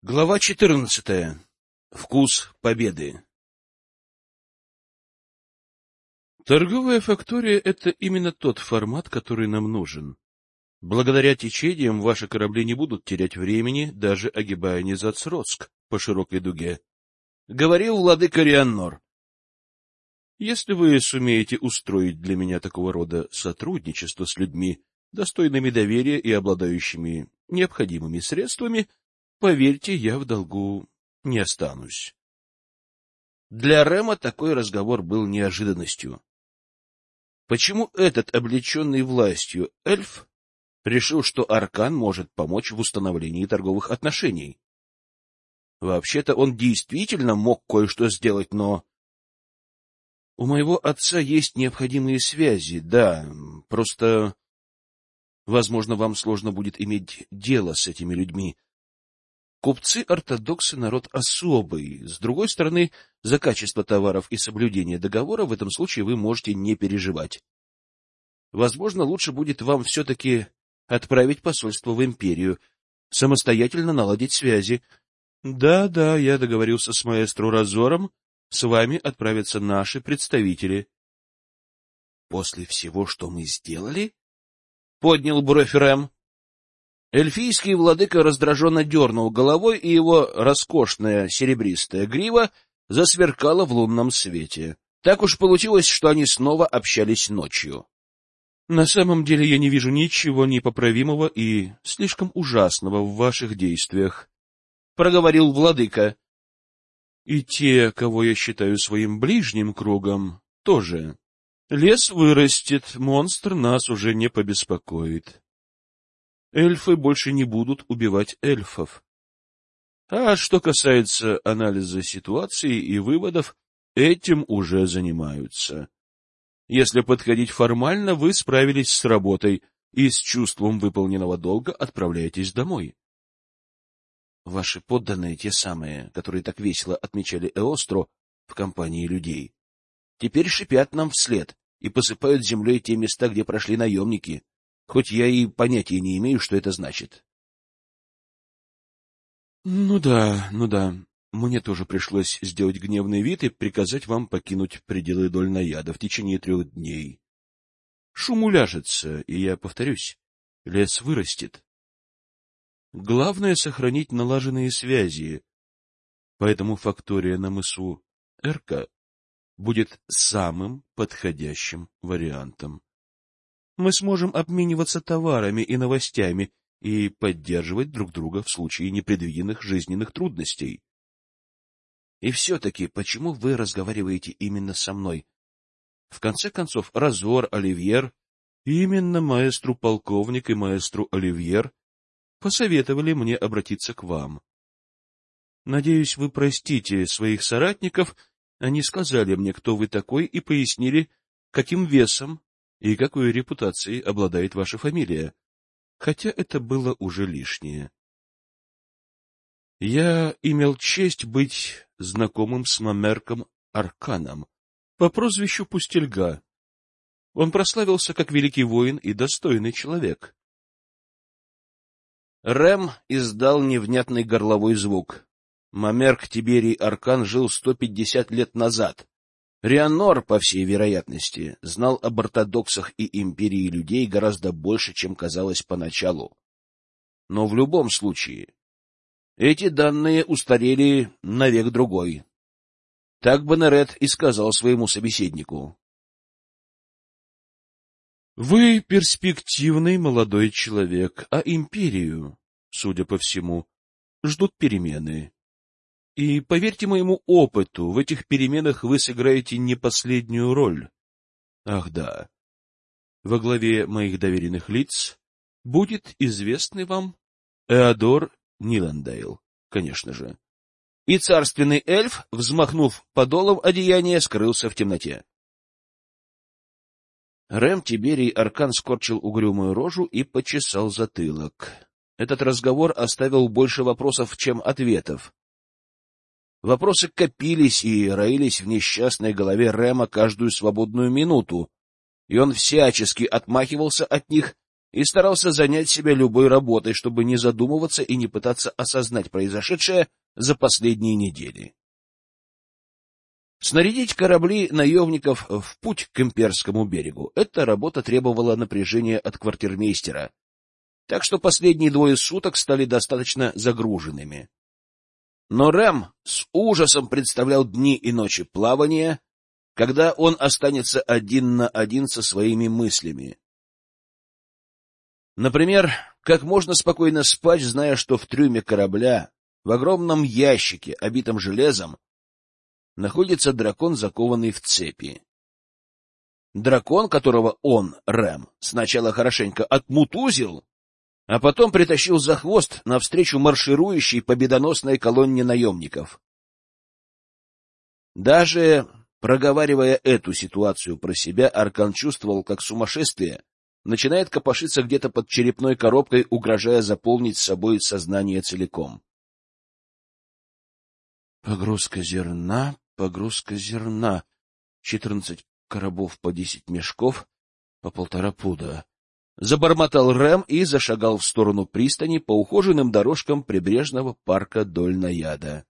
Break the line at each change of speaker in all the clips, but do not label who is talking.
Глава 14. Вкус победы. Торговая фактория — это именно тот формат, который нам нужен. Благодаря течениям ваши корабли не будут терять времени, даже огибая Низацродск по широкой дуге. Говорил владыка Рианнор. Если вы сумеете устроить для меня такого рода сотрудничество с людьми, достойными доверия и обладающими необходимыми средствами, Поверьте, я в долгу не останусь. Для Рема такой разговор был неожиданностью. Почему этот облеченный властью эльф решил, что Аркан может помочь в установлении торговых отношений? Вообще-то он действительно мог кое-что сделать, но... У моего отца есть необходимые связи, да, просто... Возможно, вам сложно будет иметь дело с этими людьми, Купцы-ортодоксы — народ особый. С другой стороны, за качество товаров и соблюдение договора в этом случае вы можете не переживать. Возможно, лучше будет вам все-таки отправить посольство в империю, самостоятельно наладить связи. Да, да, я договорился с маэстро Разором, с вами отправятся наши представители. После всего, что мы сделали? Поднял бровь Рэм. Эльфийский владыка раздраженно дернул головой, и его роскошная серебристая грива засверкала в лунном свете. Так уж получилось, что они снова общались ночью. — На самом деле я не вижу ничего непоправимого и слишком ужасного в ваших действиях, — проговорил владыка. — И те, кого я считаю своим ближним кругом, тоже. Лес вырастет, монстр нас уже не побеспокоит. Эльфы больше не будут убивать эльфов. А что касается анализа ситуации и выводов, этим уже занимаются. Если подходить формально, вы справились с работой и с чувством выполненного долга отправляетесь домой. Ваши подданные, те самые, которые так весело отмечали Эостро в компании людей, теперь шипят нам вслед и посыпают землей те места, где прошли наемники хоть я и понятия не имею, что это значит. — Ну да, ну да. Мне тоже пришлось сделать гневный вид и приказать вам покинуть пределы Дольнаяда в течение трех дней. Шум уляжется, и я повторюсь, лес вырастет. Главное — сохранить налаженные связи, поэтому фактория на мысу Эрка будет самым подходящим вариантом мы сможем обмениваться товарами и новостями и поддерживать друг друга в случае непредвиденных жизненных трудностей. И все-таки, почему вы разговариваете именно со мной? В конце концов, Разор, Оливьер, именно маэстру-полковник и маэстру Оливьер посоветовали мне обратиться к вам. Надеюсь, вы простите своих соратников, они сказали мне, кто вы такой, и пояснили, каким весом и какой репутацией обладает ваша фамилия, хотя это было уже лишнее. Я имел честь быть знакомым с Мамерком Арканом по прозвищу Пустельга. Он прославился как великий воин и достойный человек. Рэм издал невнятный горловой звук. Мамерк Тиберий Аркан жил сто пятьдесят лет назад. Рианор, по всей вероятности, знал об ортодоксах и империи людей гораздо больше, чем казалось поначалу. Но в любом случае, эти данные устарели на век другой. Так Боннерет и сказал своему собеседнику. — Вы перспективный молодой человек, а империю, судя по всему, ждут перемены. И поверьте моему опыту, в этих переменах вы сыграете не последнюю роль. Ах да. Во главе моих доверенных лиц будет известный вам Эодор Ниландейл, конечно же. И царственный эльф, взмахнув подолом одеяния, скрылся в темноте. Рэм Тиберий Аркан скорчил угрюмую рожу и почесал затылок. Этот разговор оставил больше вопросов, чем ответов. Вопросы копились и роились в несчастной голове Рема каждую свободную минуту, и он всячески отмахивался от них, и старался занять себя любой работой, чтобы не задумываться и не пытаться осознать произошедшее за последние недели. Снарядить корабли наемников в путь к имперскому берегу — эта работа требовала напряжения от квартирмейстера, так что последние двое суток стали достаточно загруженными. Но Рэм с ужасом представлял дни и ночи плавания, когда он останется один на один со своими мыслями. Например, как можно спокойно спать, зная, что в трюме корабля, в огромном ящике, обитом железом, находится дракон, закованный в цепи. Дракон, которого он, Рэм, сначала хорошенько отмутузил, а потом притащил за хвост навстречу марширующей победоносной колонне наемников. Даже проговаривая эту ситуацию про себя, Аркан чувствовал, как сумасшествие начинает копошиться где-то под черепной коробкой, угрожая заполнить собой сознание целиком. Погрузка зерна, погрузка зерна. Четырнадцать коробов по десять мешков, по полтора пуда. Забормотал Рэм и зашагал в сторону пристани по ухоженным дорожкам прибрежного парка Дольнаяда.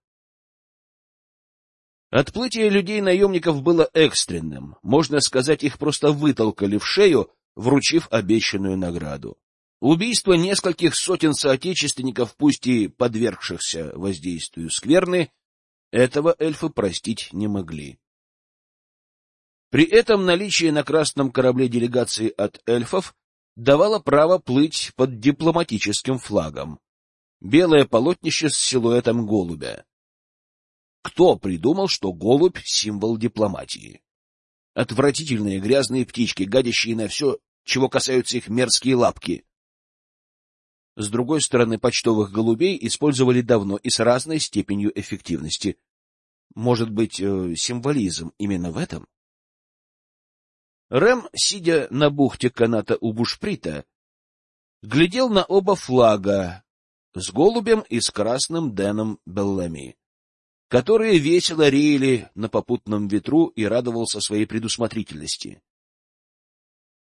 Отплытие людей-наемников было экстренным. Можно сказать, их просто вытолкали в шею, вручив обещанную награду. Убийство нескольких сотен соотечественников, пусть и подвергшихся воздействию скверны, этого эльфы простить не могли. При этом наличие на красном корабле делегации от эльфов давало право плыть под дипломатическим флагом. Белое полотнище с силуэтом голубя. Кто придумал, что голубь — символ дипломатии? Отвратительные грязные птички, гадящие на все, чего касаются их мерзкие лапки. С другой стороны, почтовых голубей использовали давно и с разной степенью эффективности. Может быть, э, символизм именно в этом? Рэм, сидя на бухте каната у бушприта, глядел на оба флага с голубем и с красным Дэном Беллами, которые весело реяли на попутном ветру и радовался своей предусмотрительности.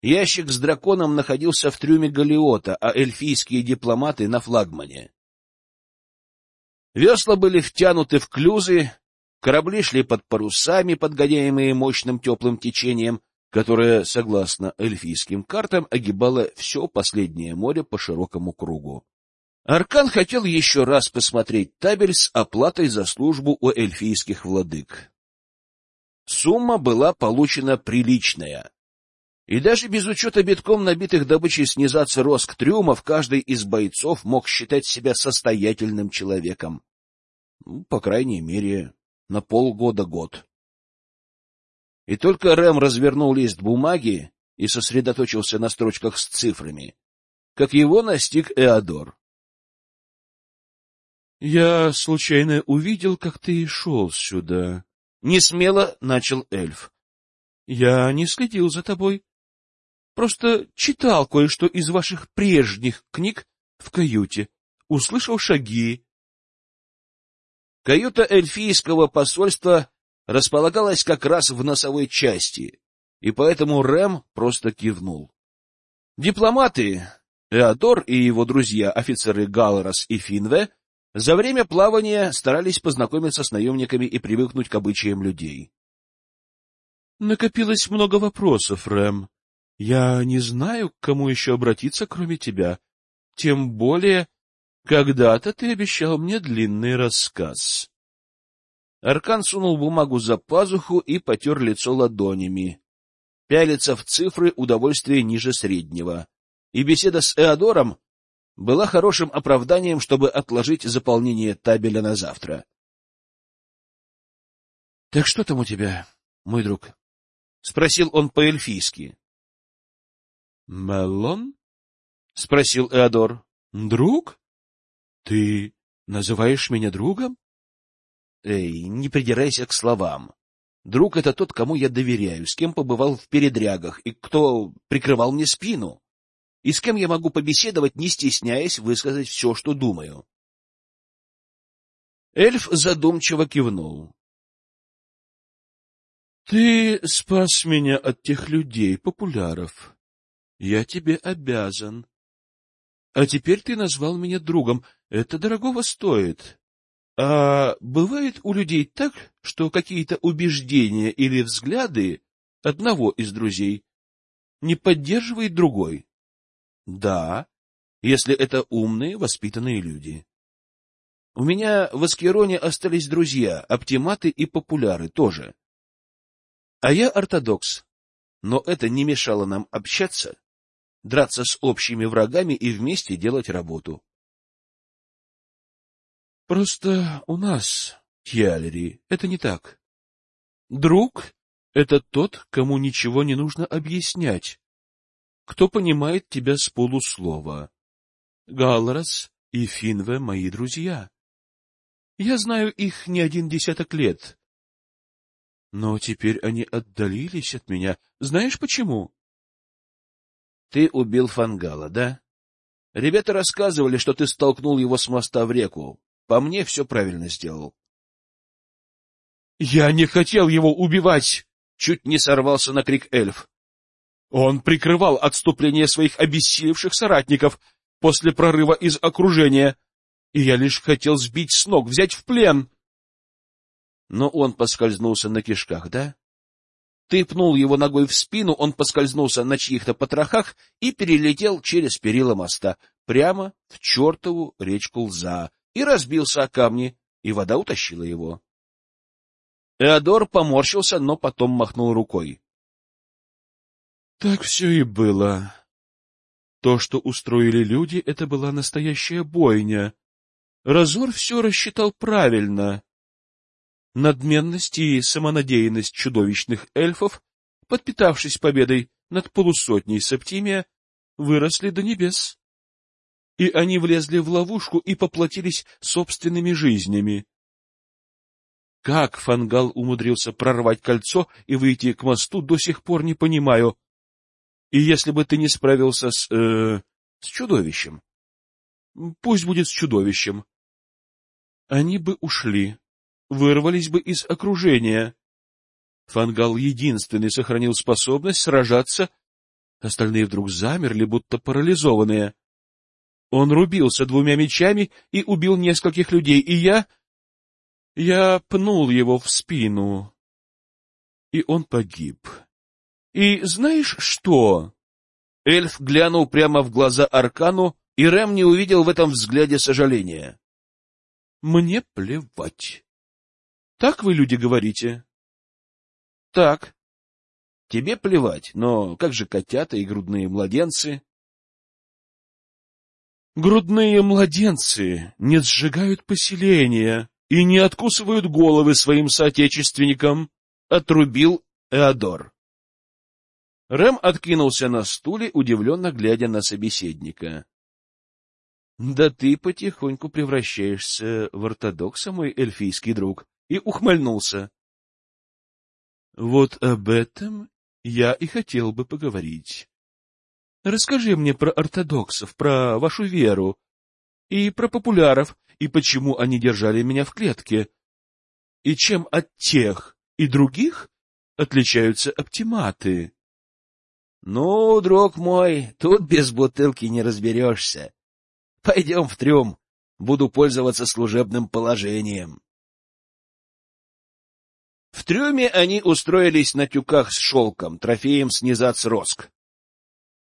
Ящик с драконом находился в трюме галиота, а эльфийские дипломаты — на флагмане. Весла были втянуты в клюзы, корабли шли под парусами, подгоняемые мощным теплым течением, которое, согласно эльфийским картам, огибало все последнее море по широкому кругу. Аркан хотел еще раз посмотреть табель с оплатой за службу у эльфийских владык. Сумма была получена приличная. И даже без учета битком набитых добычей снизаться роск трюмов, каждый из бойцов мог считать себя состоятельным человеком. Ну, по крайней мере, на полгода-год. И только Рэм развернул лист бумаги и сосредоточился на строчках с цифрами, как его настиг Эодор. — Я случайно увидел, как ты шел сюда. Не смело начал эльф. — Я не следил за тобой. Просто читал кое-что из ваших прежних книг в каюте. Услышал шаги. Каюта эльфийского посольства располагалась как раз в носовой части, и поэтому Рэм просто кивнул. Дипломаты, Эодор и его друзья, офицеры Галрос и Финве, за время плавания старались познакомиться с наемниками и привыкнуть к обычаям людей. Накопилось много вопросов, Рэм, я не знаю, к кому еще обратиться, кроме тебя. Тем более, когда-то ты обещал мне длинный рассказ. Аркан сунул бумагу за пазуху и потер лицо ладонями. Пялиться в цифры удовольствие ниже среднего. И беседа с Эодором была хорошим оправданием, чтобы отложить заполнение табеля на завтра. — Так что там у тебя, мой друг? — спросил он по-эльфийски. Меллон? — спросил Эодор. — Друг? Ты называешь меня другом? — Эй, не придирайся к словам. Друг — это тот, кому я доверяю, с кем побывал в передрягах и кто прикрывал мне спину, и с кем я могу побеседовать, не стесняясь высказать все, что думаю. Эльф задумчиво кивнул. — Ты спас меня от тех людей, популяров. Я тебе обязан. А теперь ты назвал меня другом. Это дорогого стоит. А бывает у людей так, что какие-то убеждения или взгляды одного из друзей не поддерживает другой? Да, если это умные, воспитанные люди. У меня в Аскероне остались друзья, оптиматы и популяры тоже. А я ортодокс. Но это не мешало нам общаться, драться с общими врагами и вместе делать работу. Просто у нас, Тьялери, это не так. Друг — это тот, кому ничего не нужно объяснять, кто понимает тебя с полуслова. Галрас и Финве — мои друзья. Я знаю их не один десяток лет. Но теперь они отдалились от меня. Знаешь почему? Ты убил Фангала, да? Ребята рассказывали, что ты столкнул его с моста в реку. По мне, все правильно сделал. Я не хотел его убивать! Чуть не сорвался на крик эльф. Он прикрывал отступление своих обессилевших соратников после прорыва из окружения и я лишь хотел сбить с ног, взять в плен. Но он поскользнулся на кишках, да? Ты пнул его ногой в спину, он поскользнулся на чьих-то потрохах и перелетел через перила моста прямо в чертову речку Лза и разбился о камни, и вода утащила его. Эодор поморщился, но потом махнул рукой. Так все и было. То, что устроили люди, это была настоящая бойня. Разор все рассчитал правильно. Надменность и самонадеянность чудовищных эльфов, подпитавшись победой над полусотней Септимия, выросли до небес. И они влезли в ловушку и поплатились собственными жизнями. Как Фангал умудрился прорвать кольцо и выйти к мосту, до сих пор не понимаю. И если бы ты не справился с... Э, с чудовищем, Пусть будет с чудовищем. Они бы ушли, вырвались бы из окружения. Фангал единственный сохранил способность сражаться, остальные вдруг замерли, будто парализованные. Он рубился двумя мечами и убил нескольких людей, и я... Я пнул его в спину, и он погиб. И знаешь что? Эльф глянул прямо в глаза Аркану, и Рэм не увидел в этом взгляде сожаления. — Мне плевать. — Так вы, люди, говорите? — Так. Тебе плевать, но как же котята и грудные младенцы? Грудные младенцы не сжигают поселения и не откусывают головы своим соотечественникам, — отрубил Эодор. Рэм откинулся на стуле, удивленно глядя на собеседника. Да ты потихоньку превращаешься в ортодокса, мой эльфийский друг, и ухмыльнулся. Вот об этом я и хотел бы поговорить. Расскажи мне про ортодоксов, про вашу веру, и про популяров, и почему они держали меня в клетке, и чем от тех и других отличаются оптиматы. — Ну, друг мой, тут без бутылки не разберешься. Пойдем в трюм. Буду пользоваться служебным положением. В трюме они устроились на тюках с шелком, трофеем снизац роск.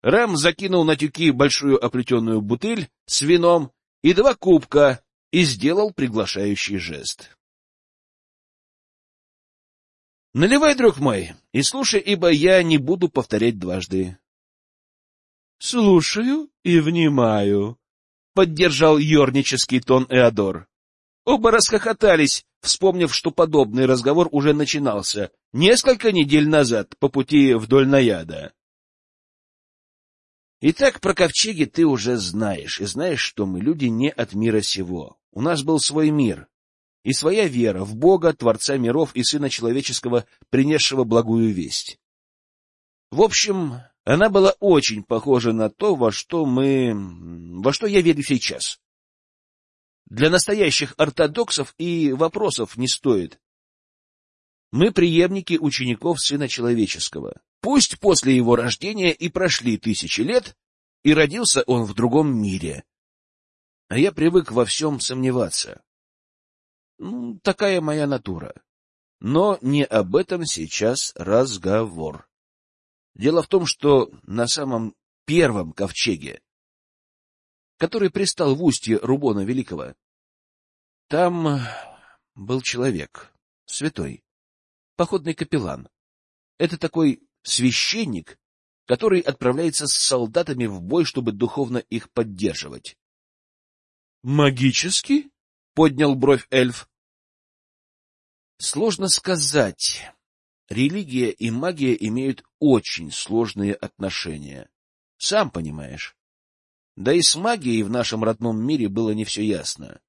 Рэм закинул на тюки большую оплетенную бутыль с вином и два кубка и сделал приглашающий жест. — Наливай, друг мой, и слушай, ибо я не буду повторять дважды. — Слушаю и внимаю, — поддержал ернический тон Эодор. Оба расхохотались, вспомнив, что подобный разговор уже начинался несколько недель назад по пути вдоль Наяда. Итак, про ковчеги ты уже знаешь, и знаешь, что мы люди не от мира сего. У нас был свой мир и своя вера в Бога, Творца миров и Сына Человеческого, принесшего благую весть. В общем, она была очень похожа на то, во что мы... во что я верю сейчас. Для настоящих ортодоксов и вопросов не стоит. Мы преемники учеников Сына Человеческого. Пусть после его рождения и прошли тысячи лет, и родился он в другом мире. А я привык во всем сомневаться. Ну, такая моя натура. Но не об этом сейчас разговор. Дело в том, что на самом первом ковчеге, который пристал в устье Рубона Великого, там был человек, святой, походный капеллан. Это такой священник, который отправляется с солдатами в бой, чтобы духовно их поддерживать. «Магически?» — поднял бровь эльф. Сложно сказать. Религия и магия имеют очень сложные отношения. Сам понимаешь. Да и с магией в нашем родном мире было не все ясно.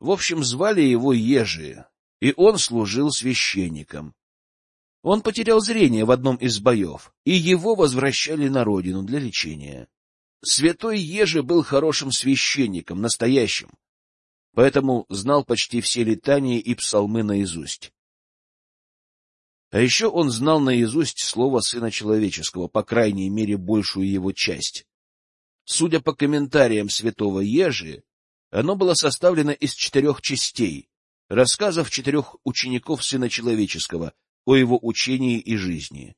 В общем, звали его Ежи, и он служил священником. Он потерял зрение в одном из боев, и его возвращали на родину для лечения. Святой Ежи был хорошим священником, настоящим, поэтому знал почти все летания и псалмы наизусть. А еще он знал наизусть слово Сына Человеческого, по крайней мере, большую его часть. Судя по комментариям святого Ежи, оно было составлено из четырех частей, рассказов четырех учеников Сына Человеческого о его учении и жизни.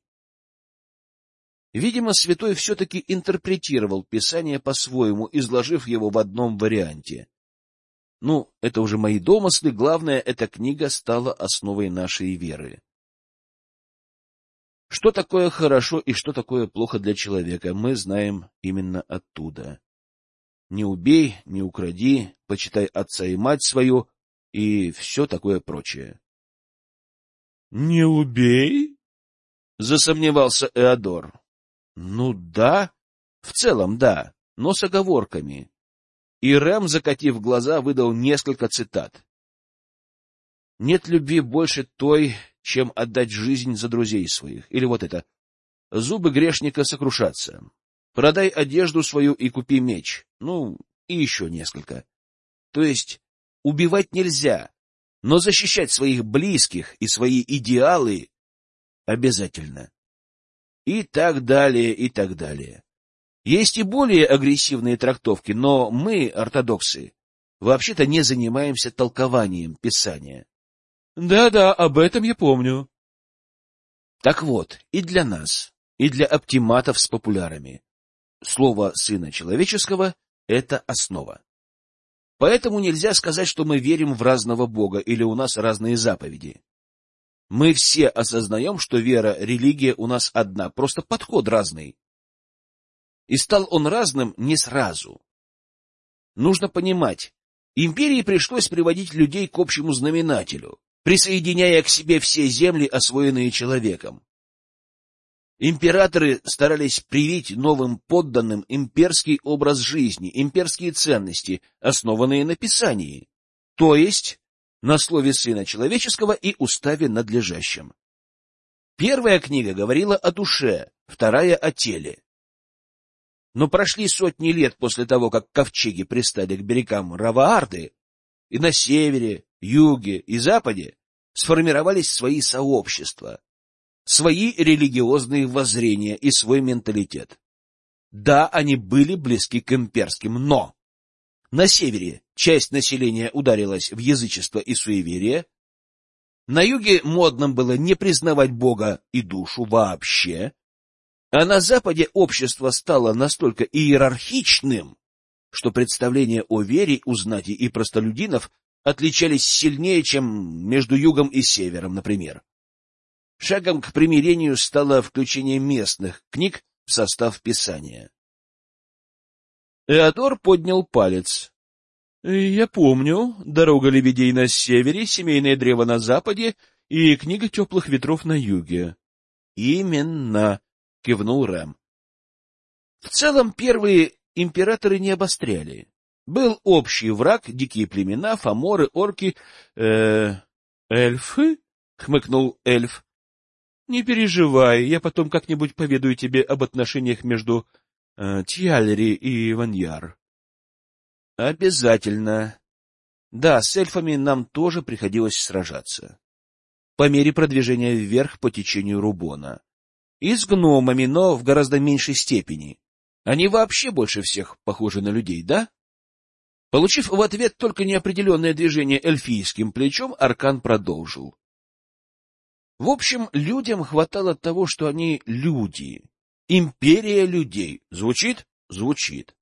Видимо, святой все-таки интерпретировал Писание по-своему, изложив его в одном варианте. Ну, это уже мои домыслы, главное, эта книга стала основой нашей веры. Что такое хорошо и что такое плохо для человека, мы знаем именно оттуда. Не убей, не укради, почитай отца и мать свою и все такое прочее. — Не убей? — засомневался Эодор. — Ну да, в целом да, но с оговорками. И Рэм, закатив глаза, выдал несколько цитат. Нет любви больше той, чем отдать жизнь за друзей своих. Или вот это. Зубы грешника сокрушатся. Продай одежду свою и купи меч. Ну, и еще несколько. То есть убивать нельзя, но защищать своих близких и свои идеалы обязательно. И так далее, и так далее. Есть и более агрессивные трактовки, но мы, ортодоксы, вообще-то не занимаемся толкованием Писания. Да-да, об этом я помню. Так вот, и для нас, и для оптиматов с популярами. Слово «сына человеческого» — это основа. Поэтому нельзя сказать, что мы верим в разного Бога или у нас разные заповеди. Мы все осознаем, что вера, религия у нас одна, просто подход разный. И стал он разным не сразу. Нужно понимать, империи пришлось приводить людей к общему знаменателю присоединяя к себе все земли, освоенные человеком. Императоры старались привить новым подданным имперский образ жизни, имперские ценности, основанные на Писании, то есть на слове Сына Человеческого и уставе надлежащем. Первая книга говорила о душе, вторая — о теле. Но прошли сотни лет после того, как ковчеги пристали к берегам Раваарды, и на севере, юге и западе сформировались свои сообщества, свои религиозные воззрения и свой менталитет. Да, они были близки к имперским, но на севере часть населения ударилась в язычество и суеверие, на юге модным было не признавать Бога и душу вообще, а на западе общество стало настолько иерархичным, что представление о вере у знати и простолюдинов отличались сильнее, чем между югом и севером, например. Шагом к примирению стало включение местных книг в состав Писания. Эодор поднял палец. — Я помню. Дорога лебедей на севере, семейное древо на западе и книга теплых ветров на юге. — Именно, — кивнул Рэм. В целом первые императоры не обостряли. Был общий враг, дикие племена, фаморы, орки... Э, эльфы? — хмыкнул эльф. — Не переживай, я потом как-нибудь поведаю тебе об отношениях между э, Тьялери и Ваньяр. — Обязательно. Да, с эльфами нам тоже приходилось сражаться. по мере продвижения вверх по течению Рубона. И с гномами, но в гораздо меньшей степени. Они вообще больше всех похожи на людей, да? Получив в ответ только неопределенное движение эльфийским плечом, Аркан продолжил. В общем, людям хватало того, что они люди. Империя людей. Звучит? Звучит.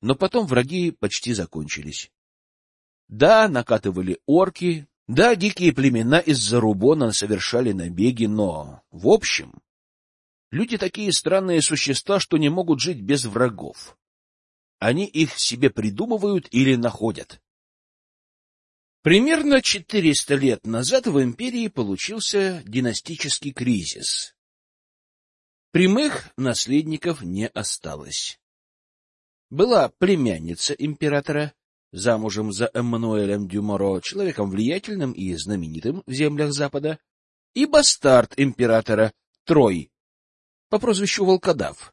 Но потом враги почти закончились. Да, накатывали орки, да, дикие племена из-за Рубона совершали набеги, но, в общем, люди такие странные существа, что не могут жить без врагов. Они их себе придумывают или находят. Примерно 400 лет назад в империи получился династический кризис. Прямых наследников не осталось. Была племянница императора, замужем за Эммануэлем Дюморо, человеком влиятельным и знаменитым в землях Запада, и бастард императора Трой по прозвищу Волкодав.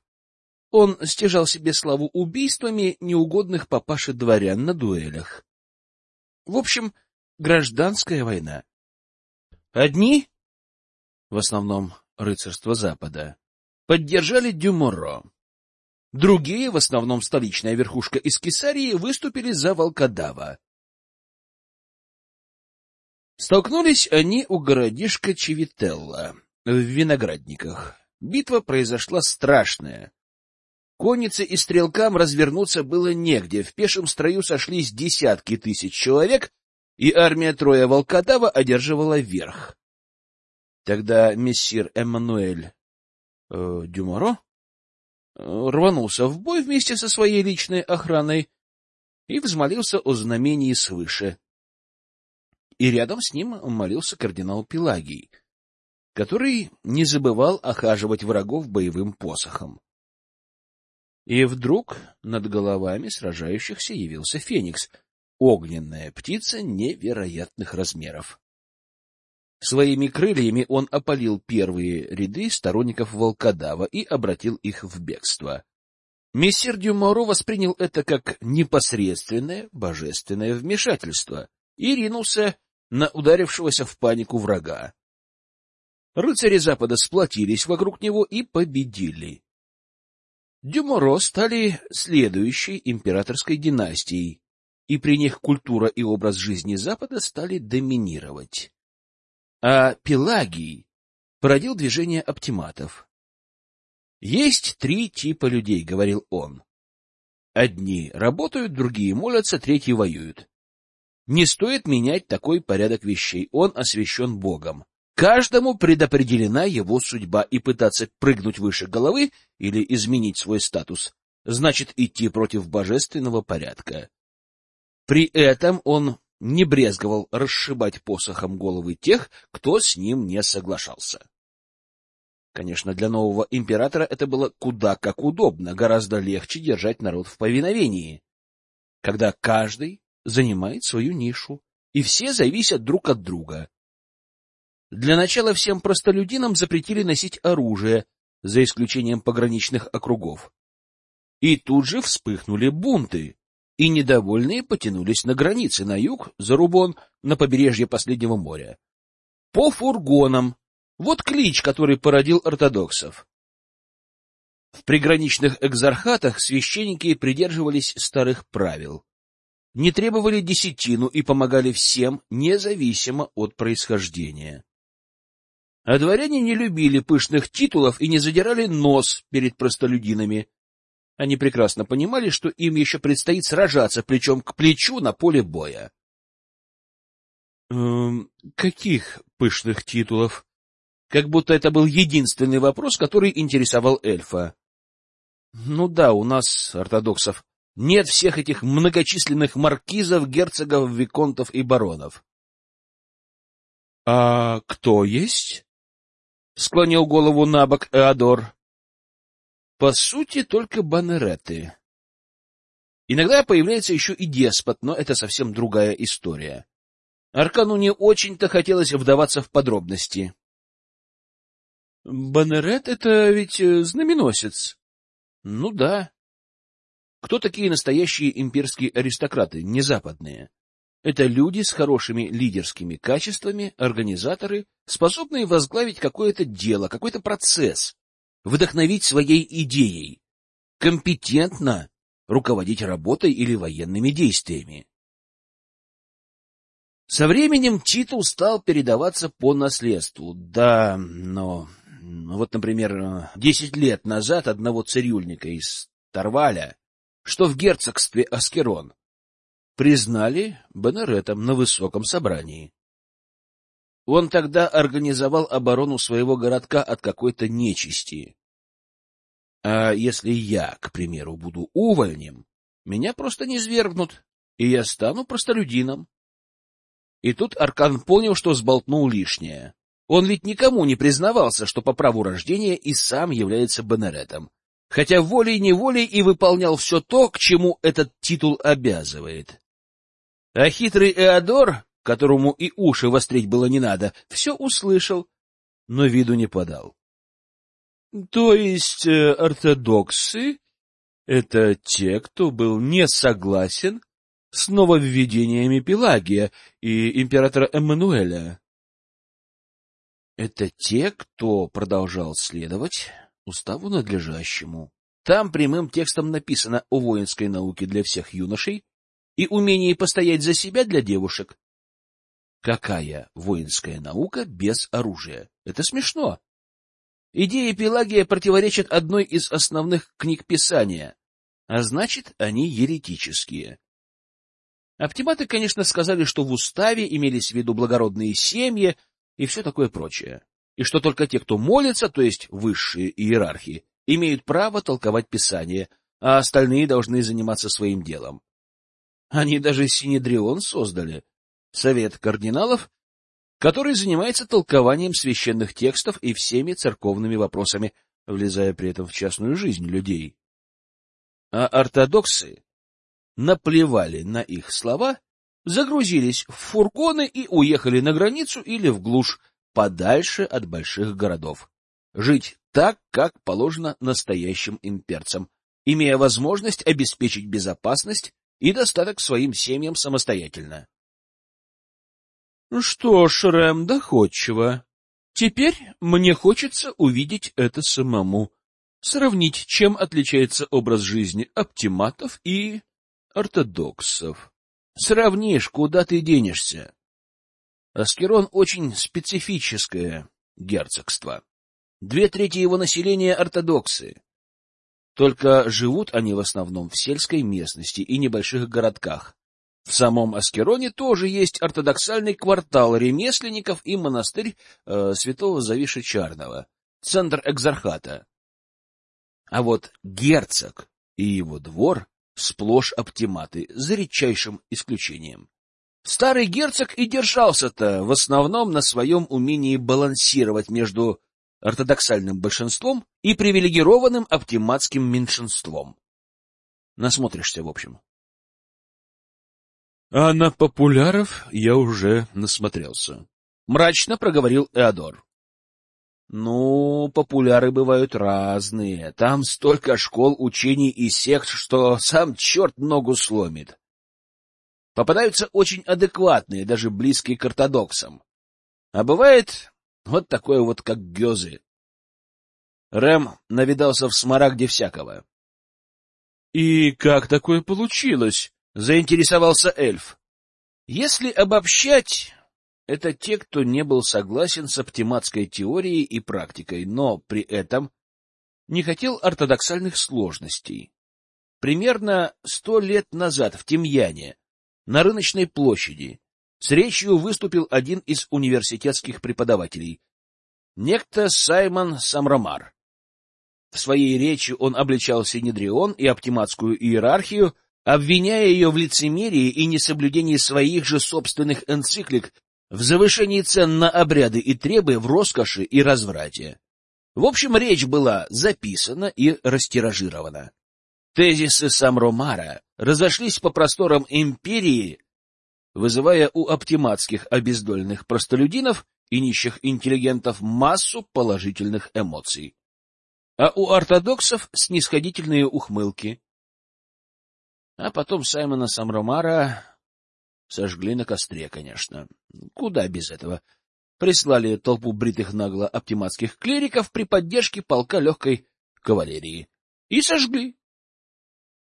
Он стяжал себе славу убийствами неугодных папаши дворян на дуэлях. В общем, гражданская война. Одни, в основном рыцарство Запада, поддержали Дюморо. Другие, в основном столичная верхушка из Кесарии, выступили за волкодава. Столкнулись они у городишка Чевителла, в виноградниках. Битва произошла страшная. Коннице и стрелкам развернуться было негде, в пешем строю сошлись десятки тысяч человек, и армия Троя Волкодава одерживала верх. Тогда мессир Эммануэль э, Дюморо рванулся в бой вместе со своей личной охраной и взмолился о знамении свыше. И рядом с ним молился кардинал Пелагий, который не забывал охаживать врагов боевым посохом. И вдруг над головами сражающихся явился Феникс, огненная птица невероятных размеров. Своими крыльями он опалил первые ряды сторонников волкодава и обратил их в бегство. Мессир Дюморо воспринял это как непосредственное божественное вмешательство и ринулся на ударившегося в панику врага. Рыцари Запада сплотились вокруг него и победили. Дюморо стали следующей императорской династией, и при них культура и образ жизни Запада стали доминировать. А Пелагий породил движение оптиматов. «Есть три типа людей», — говорил он. «Одни работают, другие молятся, третьи воюют. Не стоит менять такой порядок вещей, он освящен Богом. Каждому предопределена его судьба, и пытаться прыгнуть выше головы или изменить свой статус значит идти против божественного порядка. При этом он не брезговал расшибать посохом головы тех, кто с ним не соглашался. Конечно, для нового императора это было куда как удобно, гораздо легче держать народ в повиновении, когда каждый занимает свою нишу, и все зависят друг от друга. Для начала всем простолюдинам запретили носить оружие, за исключением пограничных округов. И тут же вспыхнули бунты и недовольные потянулись на границы, на юг, за Рубон, на побережье последнего моря. По фургонам. Вот клич, который породил ортодоксов. В приграничных экзархатах священники придерживались старых правил. Не требовали десятину и помогали всем, независимо от происхождения. А дворяне не любили пышных титулов и не задирали нос перед простолюдинами, они прекрасно понимали, что им еще предстоит сражаться плечом к плечу на поле боя. «Эм, — Каких пышных титулов? Как будто это был единственный вопрос, который интересовал эльфа. — Ну да, у нас, ортодоксов, нет всех этих многочисленных маркизов, герцогов, виконтов и баронов. — А кто есть? — склонил голову на бок Эодор. По сути, только банереты. Иногда появляется еще и деспот, но это совсем другая история. Аркану не очень-то хотелось вдаваться в подробности. Банерет — это ведь э, знаменосец. Ну да. Кто такие настоящие имперские аристократы, не западные? Это люди с хорошими лидерскими качествами, организаторы, способные возглавить какое-то дело, какой-то процесс, вдохновить своей идеей, компетентно руководить работой или военными действиями. Со временем титул стал передаваться по наследству. Да, но вот, например, десять лет назад одного цирюльника из Тарваля, что в герцогстве Аскерон, признали Бенеретом на высоком собрании. Он тогда организовал оборону своего городка от какой-то нечисти. А если я, к примеру, буду увольнем, меня просто не свергнут, и я стану простолюдином. И тут Аркан понял, что сболтнул лишнее. Он ведь никому не признавался, что по праву рождения и сам является Бенеретом, хотя волей-неволей и выполнял все то, к чему этот титул обязывает. А хитрый Эодор, которому и уши вострить было не надо, все услышал, но виду не подал. — То есть э, ортодоксы — это те, кто был не согласен с нововведениями Пелагия и императора Эммануэля? — Это те, кто продолжал следовать уставу надлежащему. Там прямым текстом написано о воинской науке для всех юношей и умении постоять за себя для девушек. Какая воинская наука без оружия? Это смешно. Идеи Пелагия противоречат одной из основных книг Писания, а значит, они еретические. Оптиматы, конечно, сказали, что в уставе имелись в виду благородные семьи и все такое прочее, и что только те, кто молится, то есть высшие иерархи, имеют право толковать Писание, а остальные должны заниматься своим делом. Они даже Синедрион создали, совет кардиналов, который занимается толкованием священных текстов и всеми церковными вопросами, влезая при этом в частную жизнь людей. А ортодоксы наплевали на их слова, загрузились в фургоны и уехали на границу или в глушь, подальше от больших городов. Жить так, как положено настоящим имперцам, имея возможность обеспечить безопасность и достаток своим семьям самостоятельно. Что ж, Рэм, доходчиво. Теперь мне хочется увидеть это самому, сравнить, чем отличается образ жизни оптиматов и ортодоксов. Сравнишь, куда ты денешься. Аскерон очень специфическое герцогство. Две трети его населения — ортодоксы. Только живут они в основном в сельской местности и небольших городках. В самом Аскероне тоже есть ортодоксальный квартал ремесленников и монастырь э, святого Завиша Чарного, центр экзархата. А вот герцог и его двор сплошь оптиматы, за редчайшим исключением. Старый герцог и держался-то в основном на своем умении балансировать между ортодоксальным большинством и привилегированным оптиматским меньшинством. Насмотришься, в общем. А на популяров я уже насмотрелся. Мрачно проговорил Эодор. Ну, популяры бывают разные. Там столько школ, учений и сект, что сам черт ногу сломит. Попадаются очень адекватные, даже близкие к ортодоксам. А бывает вот такое вот, как гёзы. Рэм навидался в смарагде всякого. — И как такое получилось? — заинтересовался эльф. Если обобщать, это те, кто не был согласен с оптиматской теорией и практикой, но при этом не хотел ортодоксальных сложностей. Примерно сто лет назад в Тимьяне, на рыночной площади, с речью выступил один из университетских преподавателей, некто Саймон Самрамар. В своей речи он обличал Синедрион и оптиматскую иерархию, обвиняя ее в лицемерии и несоблюдении своих же собственных энциклик, в завышении цен на обряды и требы, в роскоши и разврате. В общем, речь была записана и растиражирована. Тезисы Самромара разошлись по просторам империи, вызывая у оптиматских обездольных простолюдинов и нищих интеллигентов массу положительных эмоций, а у ортодоксов снисходительные ухмылки, а потом Саймона Самромара Сожгли на костре, конечно. Куда без этого? Прислали толпу бритых нагло оптиматских клириков при поддержке полка легкой кавалерии. И сожгли.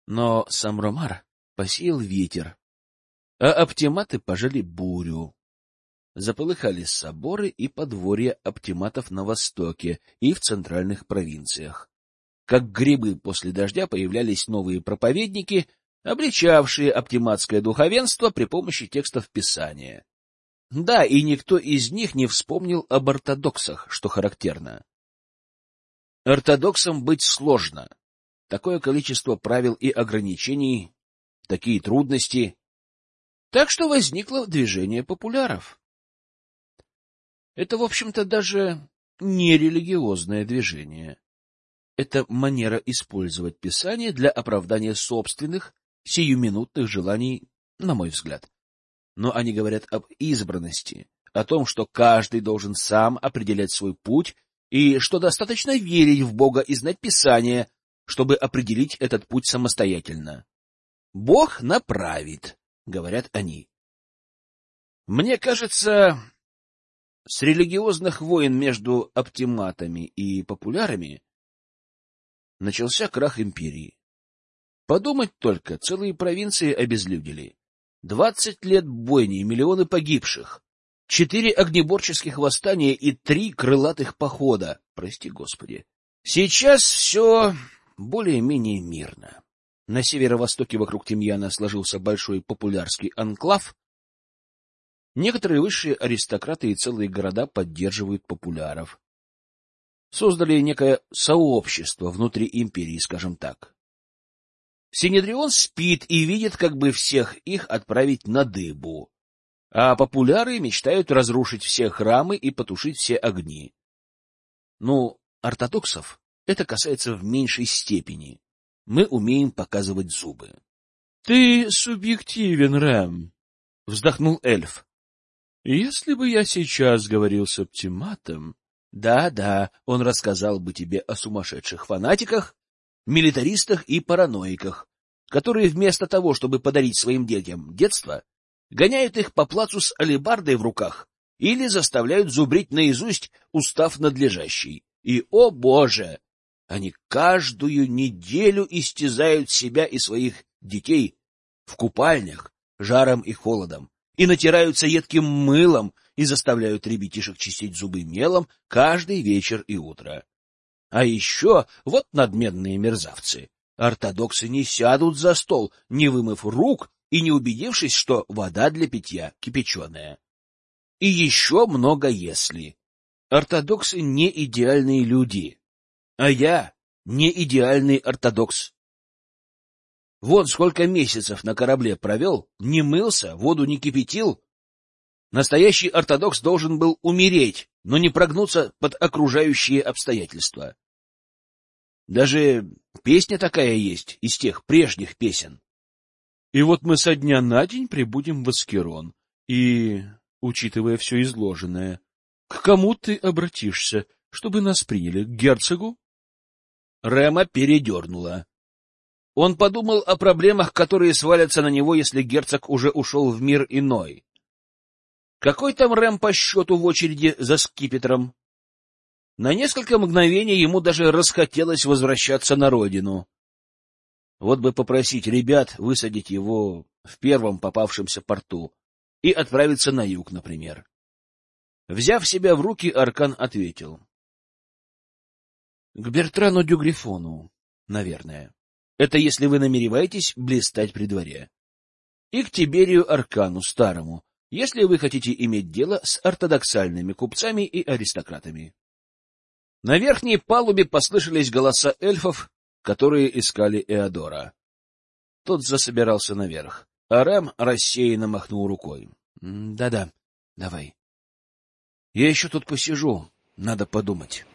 Но сам Ромар посеял ветер, а оптиматы пожали бурю. Заполыхали соборы и подворья оптиматов на востоке и в центральных провинциях. Как грибы после дождя появлялись новые проповедники, обличавшие оптиматское духовенство при помощи текстов Писания. Да, и никто из них не вспомнил об ортодоксах, что характерно. Ортодоксам быть сложно. Такое количество правил и ограничений, такие трудности. Так что возникло движение популяров. Это, в общем-то, даже не религиозное движение. Это манера использовать Писание для оправдания собственных, сиюминутных желаний, на мой взгляд. Но они говорят об избранности, о том, что каждый должен сам определять свой путь, и что достаточно верить в Бога и знать Писание, чтобы определить этот путь самостоятельно. Бог направит, говорят они. Мне кажется, с религиозных войн между оптиматами и популярами начался крах империи. Подумать только, целые провинции обезлюдили. Двадцать лет бойни, миллионы погибших, четыре огнеборческих восстания и три крылатых похода. Прости, Господи. Сейчас все более-менее мирно. На северо-востоке вокруг Тимьяна сложился большой популярский анклав, Некоторые высшие аристократы и целые города поддерживают популяров. Создали некое сообщество внутри империи, скажем так. Синедрион спит и видит, как бы всех их отправить на дыбу, а популяры мечтают разрушить все храмы и потушить все огни. Ну, ортодоксов это касается в меньшей степени. Мы умеем показывать зубы. — Ты субъективен, Рэм, — вздохнул эльф. Если бы я сейчас говорил с оптиматом... Да-да, он рассказал бы тебе о сумасшедших фанатиках, милитаристах и параноиках, которые вместо того, чтобы подарить своим детям детство, гоняют их по плацу с алебардой в руках или заставляют зубрить наизусть устав надлежащий. И, о боже! Они каждую неделю истязают себя и своих детей в купальнях жаром и холодом, и натираются едким мылом и заставляют ребятишек чистить зубы мелом каждый вечер и утро. А еще вот надменные мерзавцы. Ортодоксы не сядут за стол, не вымыв рук и не убедившись, что вода для питья кипяченая. И еще много если. Ортодоксы не идеальные люди, а я не идеальный ортодокс. Вот сколько месяцев на корабле провел, не мылся, воду не кипятил. Настоящий ортодокс должен был умереть, но не прогнуться под окружающие обстоятельства. Даже песня такая есть из тех прежних песен. И вот мы со дня на день прибудем в Аскерон, и, учитывая все изложенное, к кому ты обратишься, чтобы нас приняли? К герцогу? Рема передернула. Он подумал о проблемах, которые свалятся на него, если герцог уже ушел в мир иной. Какой там Рэм по счету в очереди за скипетром? На несколько мгновений ему даже расхотелось возвращаться на родину. Вот бы попросить ребят высадить его в первом попавшемся порту и отправиться на юг, например. Взяв себя в руки, Аркан ответил. — К Бертрану Дюгрифону, наверное. Это если вы намереваетесь блистать при дворе. И к Тиберию Аркану Старому, если вы хотите иметь дело с ортодоксальными купцами и аристократами. На верхней палубе послышались голоса эльфов, которые искали Эодора. Тот засобирался наверх, а Рэм рассеянно махнул рукой. «Да — Да-да, давай. Я еще тут посижу, надо подумать.